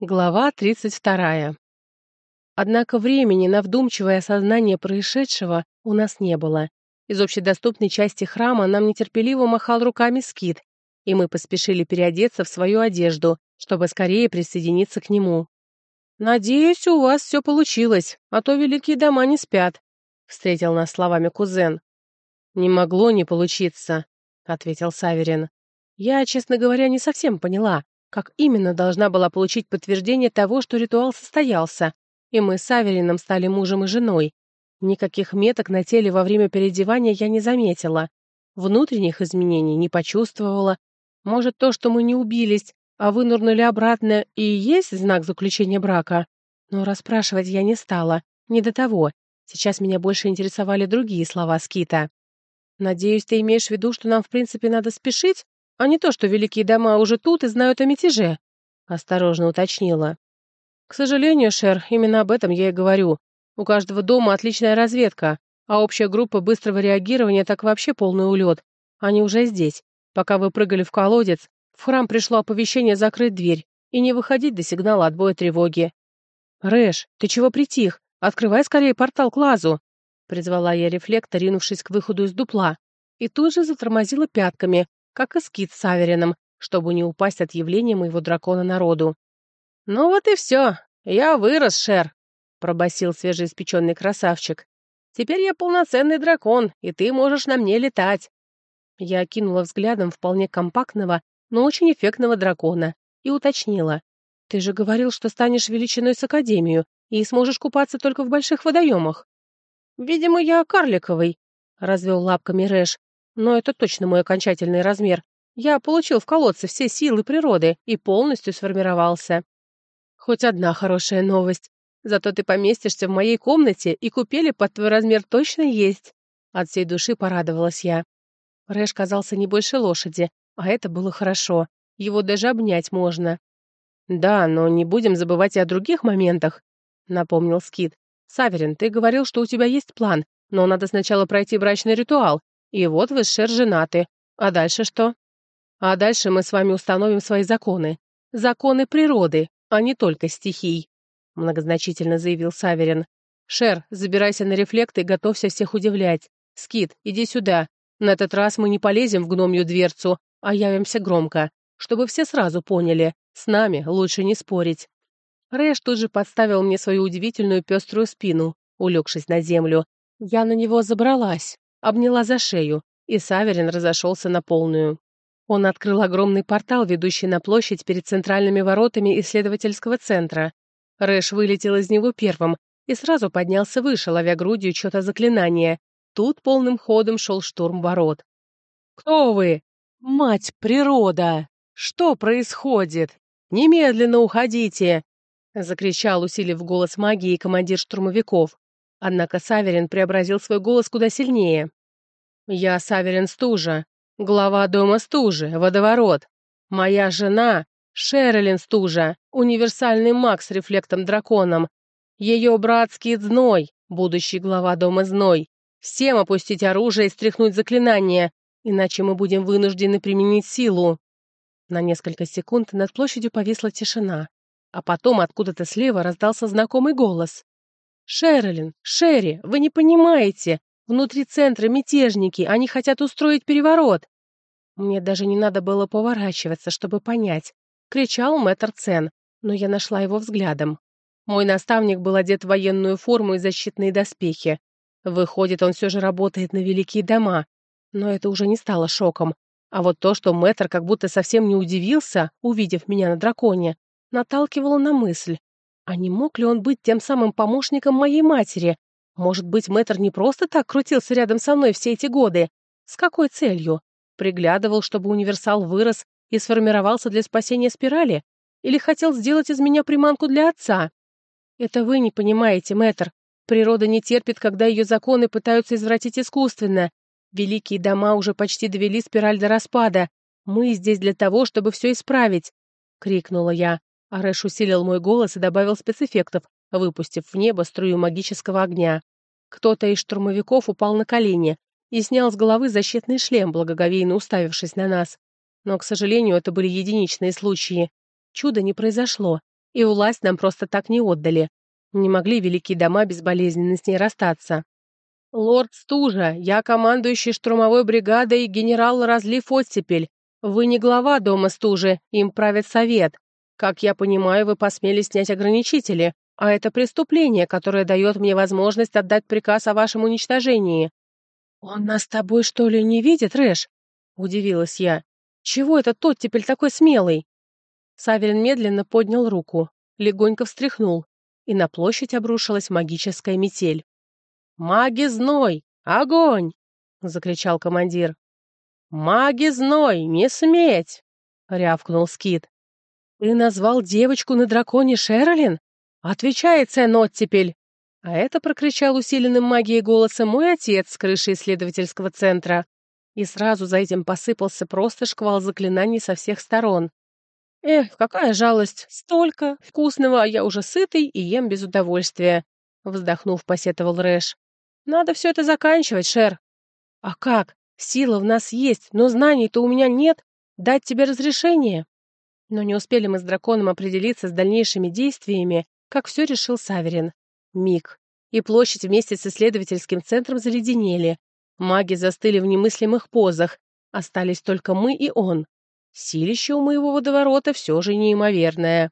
Глава 32. Однако времени на вдумчивое осознание происшедшего у нас не было. Из общедоступной части храма нам нетерпеливо махал руками скит, и мы поспешили переодеться в свою одежду, чтобы скорее присоединиться к нему. «Надеюсь, у вас все получилось, а то великие дома не спят», — встретил нас словами кузен. «Не могло не получиться», — ответил Саверин. «Я, честно говоря, не совсем поняла, как именно должна была получить подтверждение того, что ритуал состоялся, и мы с Аверином стали мужем и женой. Никаких меток на теле во время переодевания я не заметила. Внутренних изменений не почувствовала. Может, то, что мы не убились, а вынурнули обратно, и есть знак заключения брака? Но расспрашивать я не стала. Не до того. Сейчас меня больше интересовали другие слова Скита. «Надеюсь, ты имеешь в виду, что нам, в принципе, надо спешить? А не то, что великие дома уже тут и знают о мятеже», — осторожно уточнила. «К сожалению, Шер, именно об этом я и говорю. У каждого дома отличная разведка, а общая группа быстрого реагирования так вообще полный улет. Они уже здесь. Пока вы прыгали в колодец, в храм пришло оповещение закрыть дверь и не выходить до сигнала отбоя тревоги. «Рэш, ты чего притих? Открывай скорее портал к лазу!» — призвала я рефлектор, ринувшись к выходу из дупла, и тут же затормозила пятками, как и скит с Аверином, чтобы не упасть от явления моего дракона народу. «Ну вот и все. Я вырос, Шер», — пробасил свежеиспеченный красавчик. «Теперь я полноценный дракон, и ты можешь на мне летать». Я окинула взглядом вполне компактного, но очень эффектного дракона и уточнила. «Ты же говорил, что станешь величиной с Академию и сможешь купаться только в больших водоемах». «Видимо, я карликовый», — развел лапками Рэш но это точно мой окончательный размер. Я получил в колодце все силы природы и полностью сформировался. Хоть одна хорошая новость. Зато ты поместишься в моей комнате, и купели под твой размер точно есть. От всей души порадовалась я. Рэш казался не больше лошади, а это было хорошо. Его даже обнять можно. «Да, но не будем забывать и о других моментах», — напомнил Скид. «Саверин, ты говорил, что у тебя есть план, но надо сначала пройти брачный ритуал, и вот вы с шер женаты. А дальше что? А дальше мы с вами установим свои законы. Законы природы, а не только стихий», — многозначительно заявил Саверин. «Шер, забирайся на рефлекты и готовься всех удивлять. Скит, иди сюда. На этот раз мы не полезем в гномью дверцу, а явимся громко, чтобы все сразу поняли. С нами лучше не спорить». Рэш тут же подставил мне свою удивительную пеструю спину, улегшись на землю. Я на него забралась, обняла за шею, и Саверин разошелся на полную. Он открыл огромный портал, ведущий на площадь перед центральными воротами исследовательского центра. Рэш вылетел из него первым и сразу поднялся выше, ловя грудью что-то заклинание. Тут полным ходом шел штурм ворот. «Кто вы?» «Мать природа! Что происходит? Немедленно уходите!» Закричал, усилив голос магии, командир штурмовиков. Однако Саверин преобразил свой голос куда сильнее. Я Саверин Стужа, глава дома Стужи, водоворот. Моя жена Шерлин Стужа, универсальный маг с рефлектом-драконом. Ее братский Зной, будущий глава дома Зной. Всем опустить оружие и стряхнуть заклинание, иначе мы будем вынуждены применить силу». На несколько секунд над площадью повисла тишина, а потом откуда-то слева раздался знакомый голос. «Шерлин, Шерри, вы не понимаете! внутри центра мятежники, они хотят устроить переворот. Мне даже не надо было поворачиваться, чтобы понять. Кричал мэтр Цен, но я нашла его взглядом. Мой наставник был одет в военную форму и защитные доспехи. Выходит, он все же работает на великие дома. Но это уже не стало шоком. А вот то, что мэтр как будто совсем не удивился, увидев меня на драконе, наталкивало на мысль. А не мог ли он быть тем самым помощником моей матери, Может быть, мэтр не просто так крутился рядом со мной все эти годы? С какой целью? Приглядывал, чтобы универсал вырос и сформировался для спасения спирали? Или хотел сделать из меня приманку для отца? Это вы не понимаете, мэтр. Природа не терпит, когда ее законы пытаются извратить искусственно. Великие дома уже почти довели спираль до распада. Мы здесь для того, чтобы все исправить. — крикнула я. Арэш усилил мой голос и добавил спецэффектов, выпустив в небо струю магического огня. Кто-то из штурмовиков упал на колени и снял с головы защитный шлем, благоговейно уставившись на нас. Но, к сожалению, это были единичные случаи. Чудо не произошло, и власть нам просто так не отдали. Не могли великие дома безболезненно с ней расстаться. «Лорд Стужа, я командующий штурмовой бригадой генерал Разлив Оттепель. Вы не глава дома Стужи, им правит совет. Как я понимаю, вы посмели снять ограничители. а это преступление, которое дает мне возможность отдать приказ о вашем уничтожении». «Он нас с тобой, что ли, не видит, Рэш?» — удивилась я. «Чего это тот теперь такой смелый?» Саверин медленно поднял руку, легонько встряхнул, и на площадь обрушилась магическая метель. «Маги зной! Огонь!» — закричал командир. «Маги зной! Не сметь!» — рявкнул Скит. «Ты назвал «Отвечает Сенот теперь!» А это прокричал усиленным магией голосом мой отец с крыши исследовательского центра. И сразу за этим посыпался просто шквал заклинаний со всех сторон. Эх, какая жалость! Столько вкусного, а я уже сытый и ем без удовольствия. Вздохнув, посетовал Рэш. Надо все это заканчивать, Шер. А как? Сила в нас есть, но знаний-то у меня нет. Дать тебе разрешение. Но не успели мы с драконом определиться с дальнейшими действиями, как все решил Саверин. Миг. И площадь вместе с исследовательским центром заледенели. Маги застыли в немыслимых позах. Остались только мы и он. Силище у моего водоворота все же неимоверное.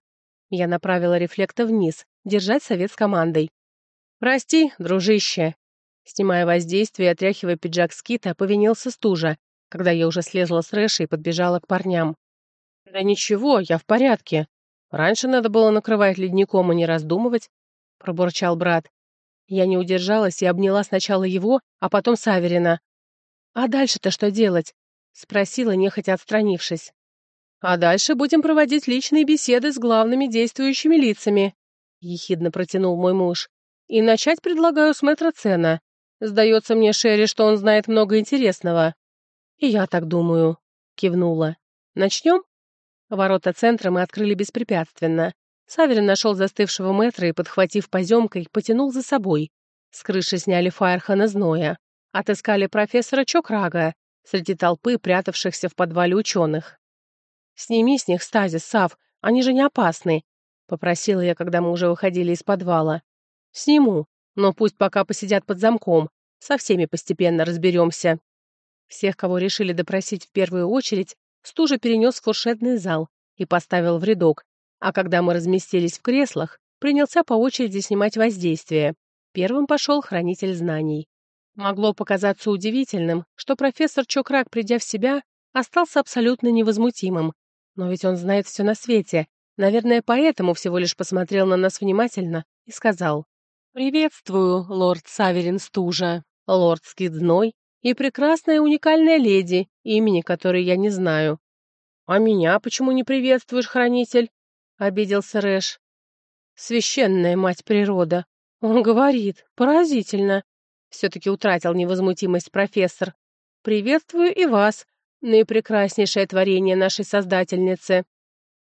Я направила рефлекта вниз, держать совет с командой. «Прости, дружище!» Снимая воздействие и отряхивая пиджак скита, повинился стужа, когда я уже слезла с Рэша и подбежала к парням. «Да ничего, я в порядке. Раньше надо было накрывать ледником и не раздумывать, пробурчал брат. Я не удержалась и обняла сначала его, а потом Саверина. А дальше-то что делать? спросила, нехотя отстранившись. А дальше будем проводить личные беседы с главными действующими лицами, ехидно протянул мой муж. И начать предлагаю с мэтра Цена. Сдается мне Шерри, что он знает много интересного. И я так думаю, кивнула. Начнем? Ворота центра мы открыли беспрепятственно. Саверин нашел застывшего мэтра и, подхватив поземкой, потянул за собой. С крыши сняли Фаерхана Зноя. Отыскали профессора Чокрага, среди толпы, прятавшихся в подвале ученых. «Сними с них стазис, Сав, они же не опасны», — попросила я, когда мы уже выходили из подвала. «Сниму, но пусть пока посидят под замком, со всеми постепенно разберемся». Всех, кого решили допросить в первую очередь, Стужа перенес в фуршетный зал и поставил в рядок, а когда мы разместились в креслах, принялся по очереди снимать воздействие. Первым пошел хранитель знаний. Могло показаться удивительным, что профессор Чокрак, придя в себя, остался абсолютно невозмутимым. Но ведь он знает все на свете. Наверное, поэтому всего лишь посмотрел на нас внимательно и сказал «Приветствую, лорд Саверин Стужа, лорд Скидзной и прекрасная уникальная леди, имени которой я не знаю. А меня почему не приветствуешь, хранитель? Обиделся Рэш. Священная мать природа. Он говорит. Поразительно. Все-таки утратил невозмутимость профессор. Приветствую и вас, наипрекраснейшее творение нашей создательницы.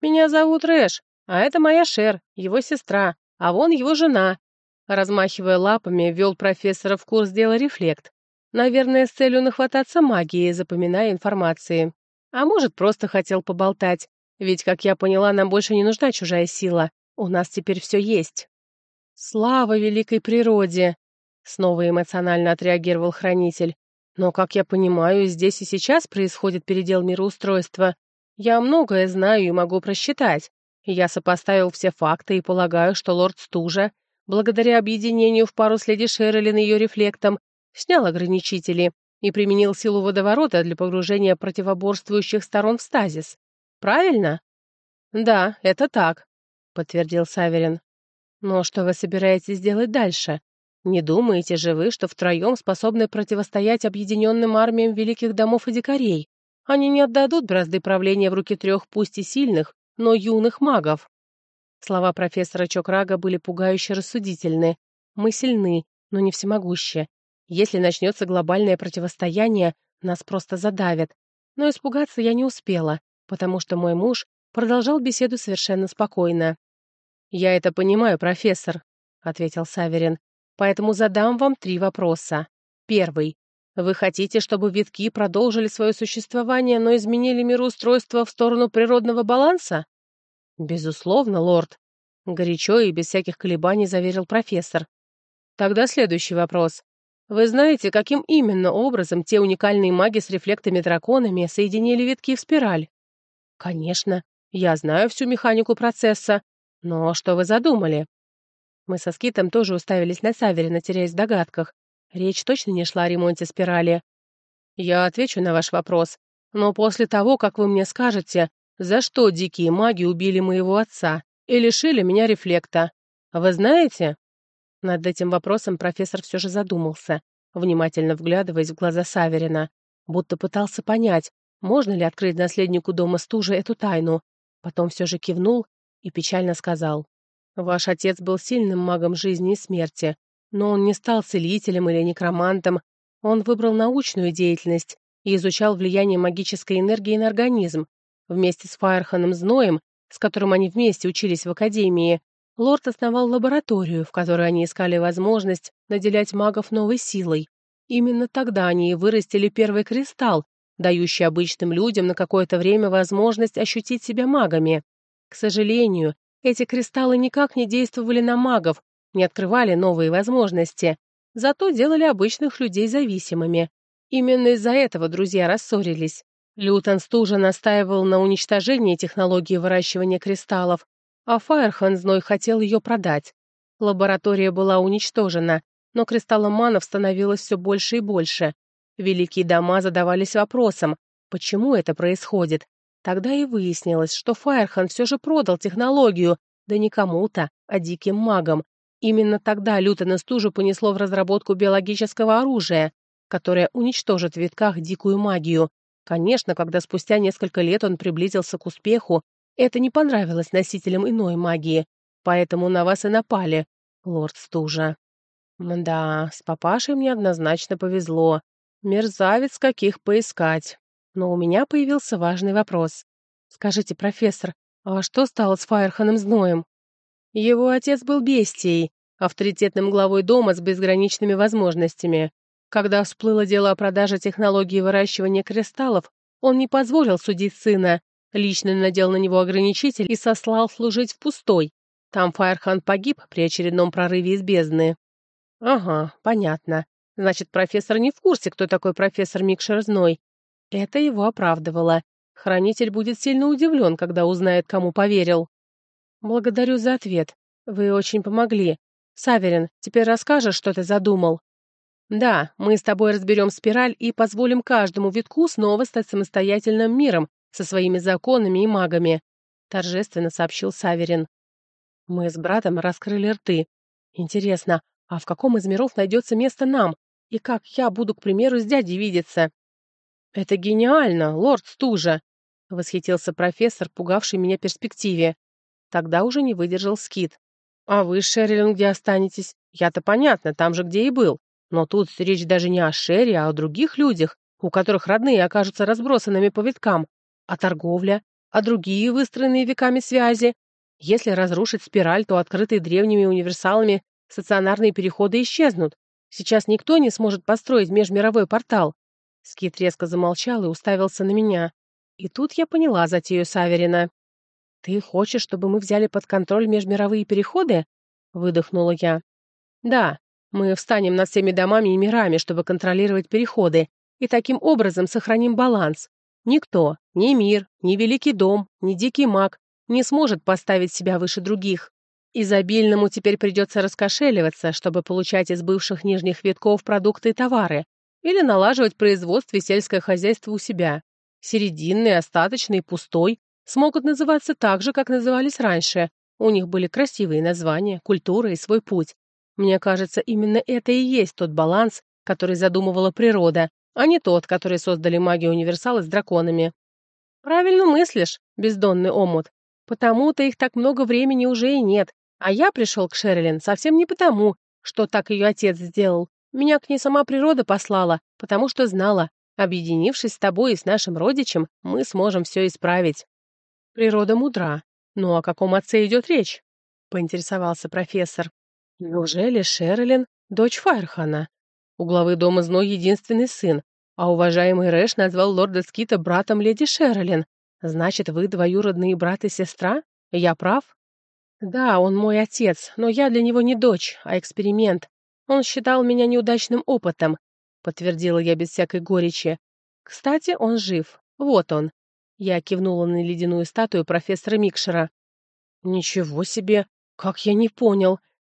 Меня зовут Рэш, а это моя Шер, его сестра, а вон его жена. Размахивая лапами, вел профессора в курс дела рефлект. Наверное, с целью нахвататься магией, запоминая информации. А может, просто хотел поболтать. Ведь, как я поняла, нам больше не нужна чужая сила. У нас теперь все есть. Слава великой природе! Снова эмоционально отреагировал хранитель. Но, как я понимаю, здесь и сейчас происходит передел мироустройства. Я многое знаю и могу просчитать. Я сопоставил все факты и полагаю, что лорд Стужа, благодаря объединению снял ограничители и применил силу водоворота для погружения противоборствующих сторон в стазис. Правильно? Да, это так, подтвердил Саверин. Но что вы собираетесь делать дальше? Не думаете же вы, что втроем способны противостоять объединенным армиям великих домов и дикарей? Они не отдадут бразды правления в руки трех пусть и сильных, но юных магов. Слова профессора Чокрага были пугающе рассудительны. Мы сильны, но не всемогущи. Если начнется глобальное противостояние, нас просто задавят. Но испугаться я не успела, потому что мой муж продолжал беседу совершенно спокойно. «Я это понимаю, профессор», — ответил Саверин. «Поэтому задам вам три вопроса. Первый. Вы хотите, чтобы витки продолжили свое существование, но изменили мироустройство в сторону природного баланса?» «Безусловно, лорд», — горячо и без всяких колебаний заверил профессор. «Тогда следующий вопрос. Вы знаете, каким именно образом те уникальные маги с рефлектами-драконами соединили витки в спираль? Конечно, я знаю всю механику процесса. Но что вы задумали? Мы со Скитом тоже уставились на Саверина, теряясь в догадках. Речь точно не шла о ремонте спирали. Я отвечу на ваш вопрос. Но после того, как вы мне скажете, за что дикие маги убили моего отца и лишили меня рефлекта, вы знаете? Над этим вопросом профессор все же задумался, внимательно вглядываясь в глаза Саверина, будто пытался понять, можно ли открыть наследнику дома стужи эту тайну. Потом все же кивнул и печально сказал. «Ваш отец был сильным магом жизни и смерти, но он не стал целителем или некромантом. Он выбрал научную деятельность и изучал влияние магической энергии на организм. Вместе с Фаерханом Зноем, с Лорд основал лабораторию, в которой они искали возможность наделять магов новой силой. Именно тогда они и вырастили первый кристалл, дающий обычным людям на какое-то время возможность ощутить себя магами. К сожалению, эти кристаллы никак не действовали на магов, не открывали новые возможности, зато делали обычных людей зависимыми. Именно из-за этого друзья рассорились. Лютон стужа настаивал на уничтожении технологии выращивания кристаллов, а Афайр Ханзной хотел ее продать. Лаборатория была уничтожена, но кристалломанов становилось все больше и больше. Великие дома задавались вопросом, почему это происходит. Тогда и выяснилось, что Фаерхан все же продал технологию, да не кому-то, а диким магам. Именно тогда Лютон Стужу понесло в разработку биологического оружия, которое уничтожит в витках дикую магию. Конечно, когда спустя несколько лет он приблизился к успеху, это не понравилось носителям иной магии, поэтому на вас и напали, лорд Стужа. Да, с папашей мне однозначно повезло. Мерзавец каких поискать. Но у меня появился важный вопрос. Скажите, профессор, а что стало с Фаерханом Зноем? Его отец был бестией, авторитетным главой дома с безграничными возможностями. Когда всплыло дело о продаже технологии выращивания кристаллов, он не позволил судить сына, лично надел на него ограничитель и сослал служить в пустой. Там Фаерхан погиб при очередном прорыве из бездны. Ага, понятно. Значит, профессор не в курсе, кто такой профессор Микшерзной. Это его оправдывало. Хранитель будет сильно удивлен, когда узнает, кому поверил. Благодарю за ответ. Вы очень помогли. Саверин, теперь расскажешь, что ты задумал? Да, мы с тобой разберем спираль и позволим каждому витку снова стать самостоятельным миром, со своими законами и магами», — торжественно сообщил Саверин. Мы с братом раскрыли рты. Интересно, а в каком из миров найдется место нам? И как я буду, к примеру, с дядей видеться? Это гениально, лорд Стужа, — восхитился профессор, пугавший меня перспективе. Тогда уже не выдержал скит. А вы, Шерилин, где останетесь? Я-то понятно, там же, где и был. Но тут речь даже не о Шерри, а о других людях, у которых родные окажутся разбросанными по виткам. А торговля? А другие выстроенные веками связи? Если разрушить спираль, то открытые древними универсалами стационарные переходы исчезнут. Сейчас никто не сможет построить межмировой портал. Скит резко замолчал и уставился на меня. И тут я поняла затею Саверина. «Ты хочешь, чтобы мы взяли под контроль межмировые переходы?» — выдохнула я. «Да, мы встанем над всеми домами и мирами, чтобы контролировать переходы, и таким образом сохраним баланс. Никто, ни мир, ни великий дом, ни дикий маг не сможет поставить себя выше других. Изобильному теперь придется раскошеливаться, чтобы получать из бывших нижних витков продукты и товары, или налаживать производство и сельское хозяйство у себя. Серединный, остаточный, пустой смогут называться так же, как назывались раньше. У них были красивые названия, культура и свой путь. Мне кажется, именно это и есть тот баланс, который задумывала природа, а не тот, который создали магию универсалы с драконами. Правильно мыслишь, бездонный омут. Потому-то их так много времени уже и нет. А я пришел к Шерлин совсем не потому, что так ее отец сделал. Меня к ней сама природа послала, потому что знала. Объединившись с тобой и с нашим родичем, мы сможем все исправить. Природа мудра. Но о каком отце идет речь? Поинтересовался профессор. Неужели Шерлин — дочь Файрхана? У главы дома Зной единственный сын, а уважаемый Рэш назвал лорда Скита братом леди Шерлин. Значит, вы двоюродные брат и сестра? Я прав? Да, он мой отец, но я для него не дочь, а эксперимент. Он считал меня неудачным опытом, подтвердила я без всякой горечи.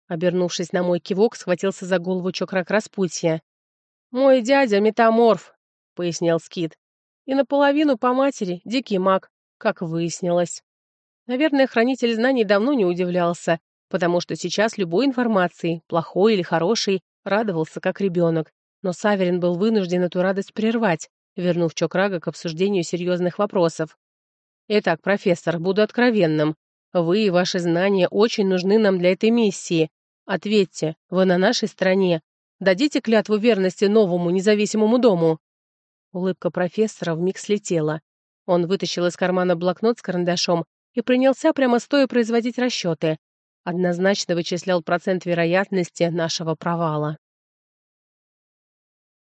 Кстати, он жив. Вот он. Я кивнула на ледяную статую профессора Микшера. Ничего себе! Как я не понял! Обернувшись на мой кивок, схватился за голову Чокрак Распутья. «Мой дядя — метаморф», — пояснил Скит. «И наполовину по матери — дикий маг, как выяснилось». Наверное, хранитель знаний давно не удивлялся, потому что сейчас любой информации, плохой или хорошей, радовался как ребенок. Но Саверин был вынужден эту радость прервать, вернув Чокрага к обсуждению серьезных вопросов. «Итак, профессор, буду откровенным. Вы и ваши знания очень нужны нам для этой миссии. Ответьте, вы на нашей стороне. Дадите клятву верности новому независимому дому». Улыбка профессора вмиг слетела. Он вытащил из кармана блокнот с карандашом и принялся прямо стоя производить расчеты. Однозначно вычислял процент вероятности нашего провала.